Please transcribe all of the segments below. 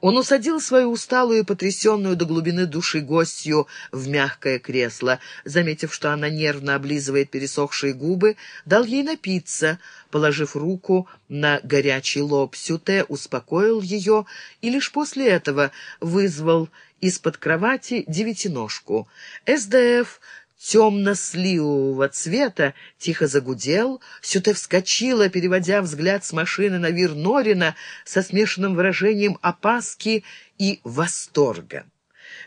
Он усадил свою усталую и потрясенную до глубины души гостью в мягкое кресло. Заметив, что она нервно облизывает пересохшие губы, дал ей напиться, положив руку на горячий лоб. Сюте успокоил ее и лишь после этого вызвал из-под кровати девятиножку. СДФ темно-сливового цвета, тихо загудел. Сюте вскочила, переводя взгляд с машины на Вир Норина со смешанным выражением опаски и восторга.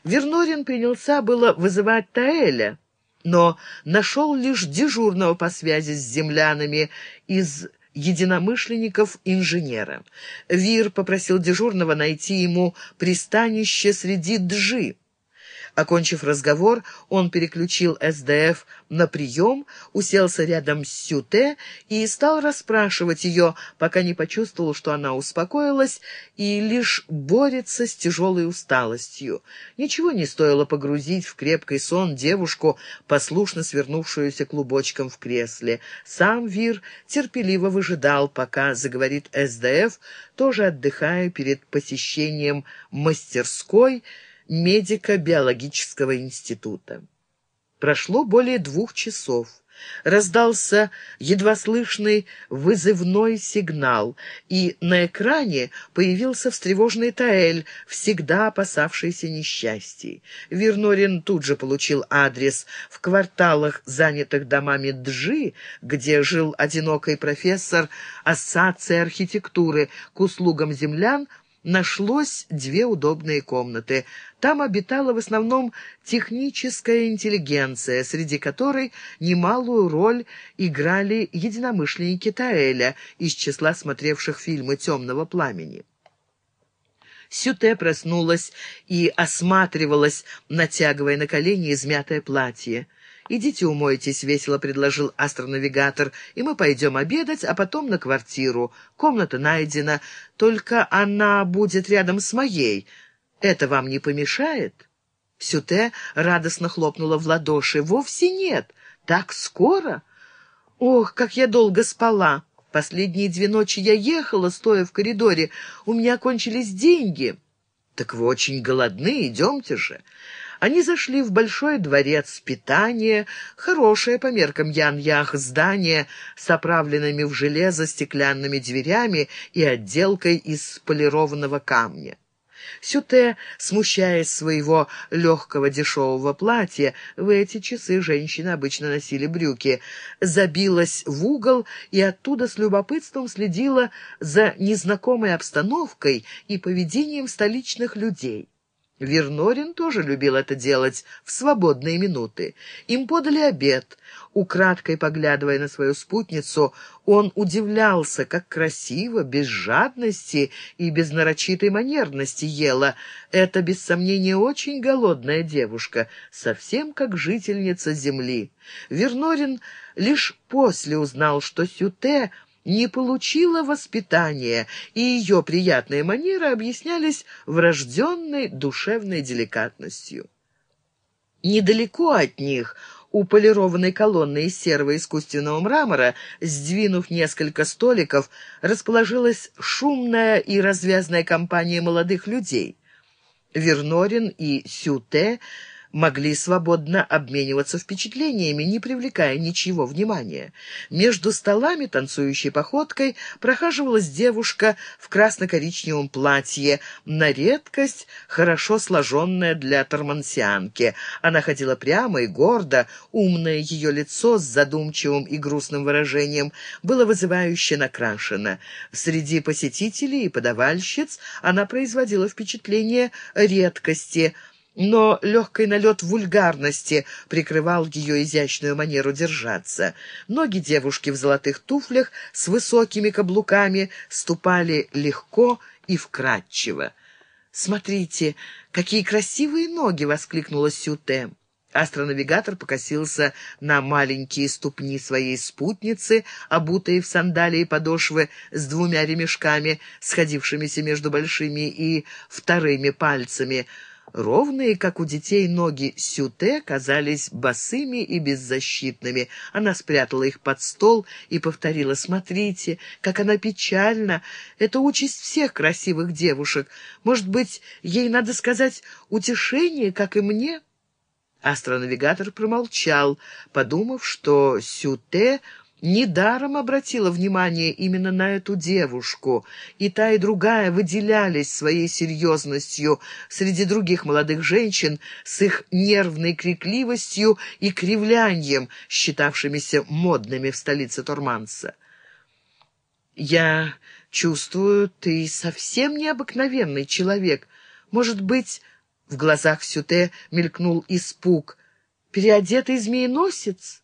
Вернорин принялся было вызывать Таэля, но нашел лишь дежурного по связи с землянами из единомышленников инженера. Вир попросил дежурного найти ему пристанище среди джи. Окончив разговор, он переключил СДФ на прием, уселся рядом с Сюте и стал расспрашивать ее, пока не почувствовал, что она успокоилась и лишь борется с тяжелой усталостью. Ничего не стоило погрузить в крепкий сон девушку, послушно свернувшуюся клубочком в кресле. Сам Вир терпеливо выжидал, пока заговорит СДФ, тоже отдыхая перед посещением мастерской, медико-биологического института. Прошло более двух часов. Раздался едва слышный вызывной сигнал, и на экране появился встревоженный Таэль, всегда опасавшийся несчастий. Вернорин тут же получил адрес в кварталах, занятых домами Джи, где жил одинокий профессор ассоциации архитектуры к услугам землян нашлось две удобные комнаты. Там обитала в основном техническая интеллигенция, среди которой немалую роль играли единомышленники Таэля из числа смотревших фильмы «Темного пламени». Сюте проснулась и осматривалась, натягивая на колени измятое платье. «Идите умойтесь», — весело предложил астронавигатор, «и мы пойдем обедать, а потом на квартиру. Комната найдена, только она будет рядом с моей. Это вам не помешает?» Сюте радостно хлопнула в ладоши. «Вовсе нет. Так скоро? Ох, как я долго спала! Последние две ночи я ехала, стоя в коридоре. У меня кончились деньги». «Так вы очень голодны, идемте же». Они зашли в большой дворец питания, хорошее по меркам Ян-Ях здание с оправленными в железо стеклянными дверями и отделкой из полированного камня. Сюте, смущаясь своего легкого дешевого платья, в эти часы женщины обычно носили брюки, забилась в угол и оттуда с любопытством следила за незнакомой обстановкой и поведением столичных людей. Вернорин тоже любил это делать в свободные минуты. Им подали обед. Украдкой поглядывая на свою спутницу, он удивлялся, как красиво, без жадности и без нарочитой манерности ела. Это, без сомнения, очень голодная девушка, совсем как жительница земли. Вернорин лишь после узнал, что Сюте — не получила воспитания, и ее приятные манеры объяснялись врожденной душевной деликатностью. Недалеко от них, у полированной колонны из серого искусственного мрамора, сдвинув несколько столиков, расположилась шумная и развязная компания молодых людей. Вернорин и Сюте – могли свободно обмениваться впечатлениями, не привлекая ничего внимания. Между столами, танцующей походкой, прохаживалась девушка в красно-коричневом платье, на редкость хорошо сложенная для тормансианки. Она ходила прямо и гордо, умное ее лицо с задумчивым и грустным выражением было вызывающе накрашено. Среди посетителей и подавальщиц она производила впечатление редкости – но легкий налет вульгарности прикрывал ее изящную манеру держаться. Ноги девушки в золотых туфлях с высокими каблуками ступали легко и вкрадчиво. «Смотрите, какие красивые ноги!» — воскликнула Сюте. Астронавигатор покосился на маленькие ступни своей спутницы, обутые в сандалии подошвы с двумя ремешками, сходившимися между большими и вторыми пальцами — Ровные, как у детей, ноги Сюте казались босыми и беззащитными. Она спрятала их под стол и повторила «Смотрите, как она печальна! Это участь всех красивых девушек. Может быть, ей надо сказать утешение, как и мне?» Астронавигатор промолчал, подумав, что Сюте недаром обратила внимание именно на эту девушку, и та и другая выделялись своей серьезностью среди других молодых женщин с их нервной крикливостью и кривлянием, считавшимися модными в столице Торманса. «Я чувствую, ты совсем необыкновенный человек. Может быть...» В глазах Сюте мелькнул испуг. «Переодетый змееносец?»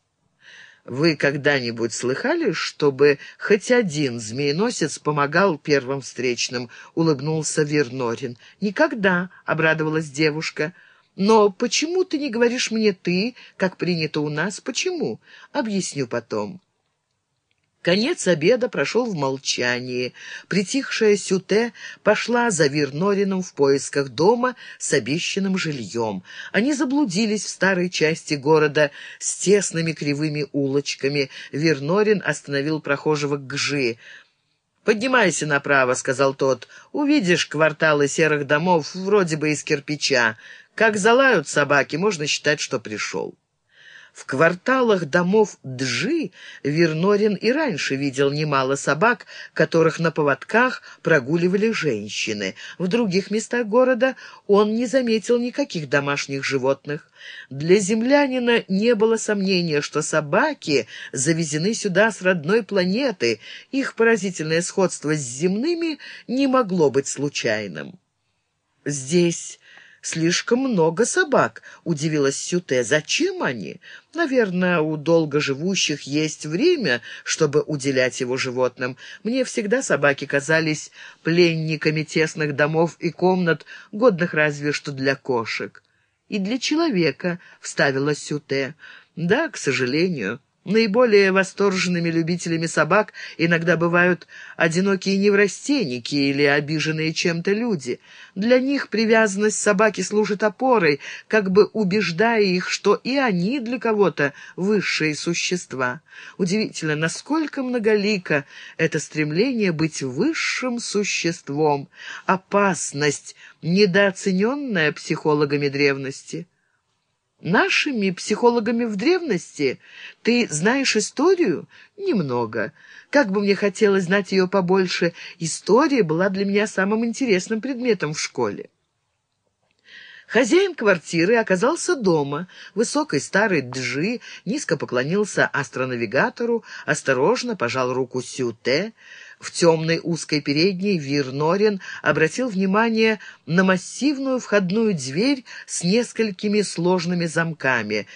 Вы когда-нибудь слыхали, чтобы хоть один змееносец помогал первым встречным?» — улыбнулся Вернорин. «Никогда», — обрадовалась девушка. «Но почему ты не говоришь мне «ты», как принято у нас? Почему? Объясню потом». Конец обеда прошел в молчании. Притихшая Сюте пошла за Вернорином в поисках дома с обещанным жильем. Они заблудились в старой части города с тесными кривыми улочками. Вернорин остановил прохожего Гжи. «Поднимайся направо», — сказал тот. «Увидишь кварталы серых домов, вроде бы из кирпича. Как залают собаки, можно считать, что пришел». В кварталах домов Джи Вернорин и раньше видел немало собак, которых на поводках прогуливали женщины. В других местах города он не заметил никаких домашних животных. Для землянина не было сомнения, что собаки завезены сюда с родной планеты. Их поразительное сходство с земными не могло быть случайным. Здесь «Слишком много собак», — удивилась Сюте. «Зачем они? Наверное, у долгоживущих есть время, чтобы уделять его животным. Мне всегда собаки казались пленниками тесных домов и комнат, годных разве что для кошек». «И для человека», — вставила Сюте. «Да, к сожалению». Наиболее восторженными любителями собак иногда бывают одинокие неврастенники или обиженные чем-то люди. Для них привязанность собаки служит опорой, как бы убеждая их, что и они для кого-то высшие существа. Удивительно, насколько многолико это стремление быть высшим существом, опасность, недооцененная психологами древности. Нашими психологами в древности? Ты знаешь историю? Немного. Как бы мне хотелось знать ее побольше, история была для меня самым интересным предметом в школе. Хозяин квартиры оказался дома. Высокий старый Джи низко поклонился астронавигатору, осторожно пожал руку Сюте. В темной узкой передней Вирнорин обратил внимание на массивную входную дверь с несколькими сложными замками.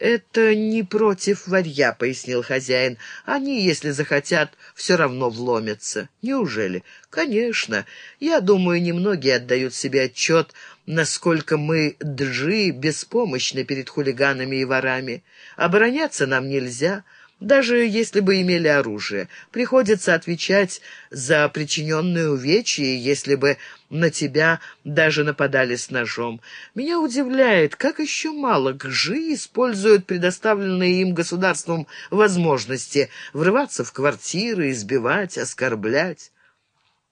«Это не против варья», — пояснил хозяин. «Они, если захотят, все равно вломятся». «Неужели?» «Конечно. Я думаю, немногие отдают себе отчет, насколько мы, джи, беспомощны перед хулиганами и ворами. Обороняться нам нельзя». Даже если бы имели оружие, приходится отвечать за причиненные увечья, если бы на тебя даже нападали с ножом. Меня удивляет, как еще мало гжи используют предоставленные им государством возможности врываться в квартиры, избивать, оскорблять.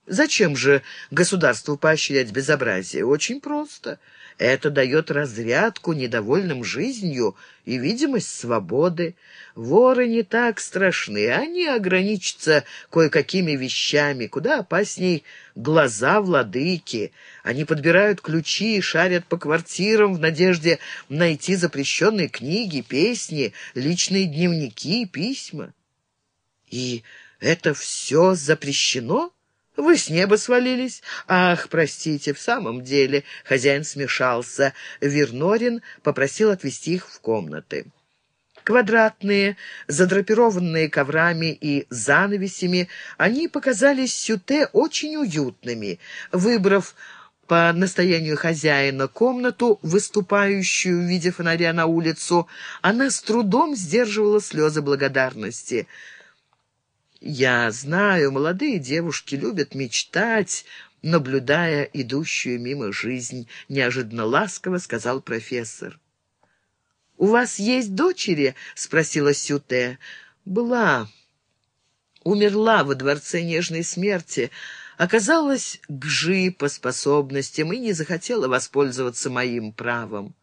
Зачем же государству поощрять безобразие? Очень просто. Это дает разрядку недовольным жизнью и видимость свободы. Воры не так страшны, они ограничатся кое-какими вещами, куда опасней глаза владыки. Они подбирают ключи и шарят по квартирам в надежде найти запрещенные книги, песни, личные дневники, письма. И это все запрещено? «Вы с неба свалились?» «Ах, простите, в самом деле...» Хозяин смешался. Вернорин попросил отвезти их в комнаты. Квадратные, задрапированные коврами и занавесями, они показались Сюте очень уютными. Выбрав по настоянию хозяина комнату, выступающую в виде фонаря на улицу, она с трудом сдерживала слезы благодарности — «Я знаю, молодые девушки любят мечтать, наблюдая идущую мимо жизнь, неожиданно ласково сказал профессор. «У вас есть дочери?» — спросила Сюте. «Была. Умерла во дворце нежной смерти. Оказалась гжи по способностям и не захотела воспользоваться моим правом».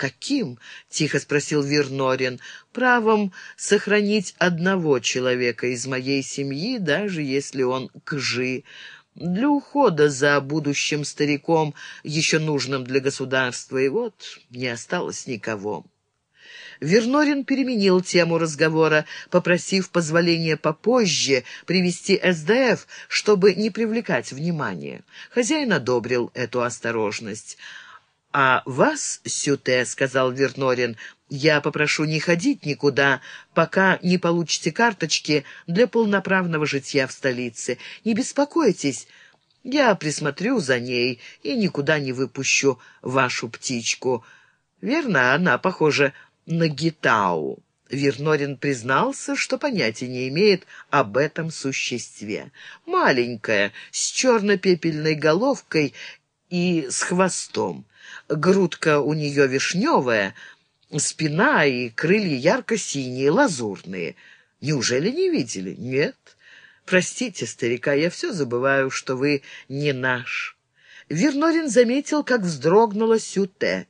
«Каким?» — тихо спросил Вернорин. «Правом сохранить одного человека из моей семьи, даже если он кжи, для ухода за будущим стариком, еще нужным для государства, и вот не осталось никого». Вернорин переменил тему разговора, попросив позволения попозже привести СДФ, чтобы не привлекать внимания. Хозяин одобрил эту осторожность. «А вас, Сюте, — сказал Вернорин, — я попрошу не ходить никуда, пока не получите карточки для полноправного житья в столице. Не беспокойтесь, я присмотрю за ней и никуда не выпущу вашу птичку. Верно, она похожа на гитау». Вернорин признался, что понятия не имеет об этом существе. Маленькая, с черно-пепельной головкой и с хвостом. Грудка у нее вишневая, спина и крылья ярко-синие, лазурные. Неужели не видели? Нет. Простите, старика, я все забываю, что вы не наш. Вернорин заметил, как вздрогнула Сюте.